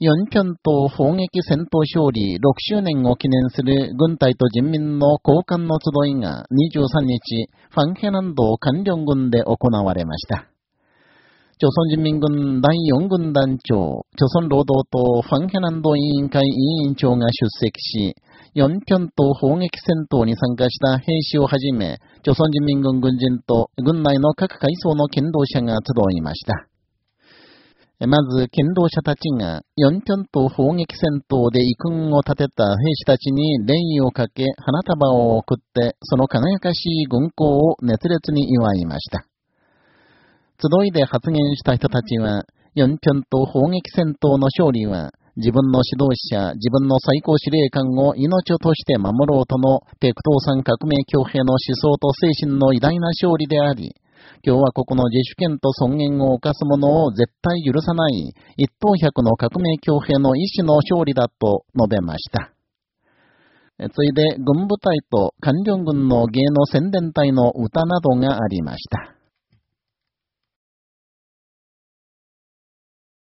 ヨンピョン島砲撃戦闘勝利6周年を記念する軍隊と人民の交換の集いが23日、ファンヘナンド官僚軍で行われました。朝鮮人民軍第4軍団長、朝鮮労働党ファンヘナンド委員会委員長が出席し、ヨンピョン島砲撃戦闘に参加した兵士をはじめ、朝鮮人民軍軍人と軍内の各階層の剣道者が集いました。まず、剣道者たちが、ヨンピョンと砲撃戦闘で遺訓を立てた兵士たちに礼意をかけ、花束を送って、その輝かしい軍功を熱烈に祝いました。集いで発言した人たちは、ヨンピョンと砲撃戦闘の勝利は、自分の指導者、自分の最高司令官を命をとして守ろうとの、ペクトーさん革命強兵の思想と精神の偉大な勝利であり、共和国の自主権と尊厳を犯す者を絶対許さない一等百の革命強兵の意志の勝利だと述べました。ついで軍部隊と官僚軍の芸能宣伝隊の歌などがありました。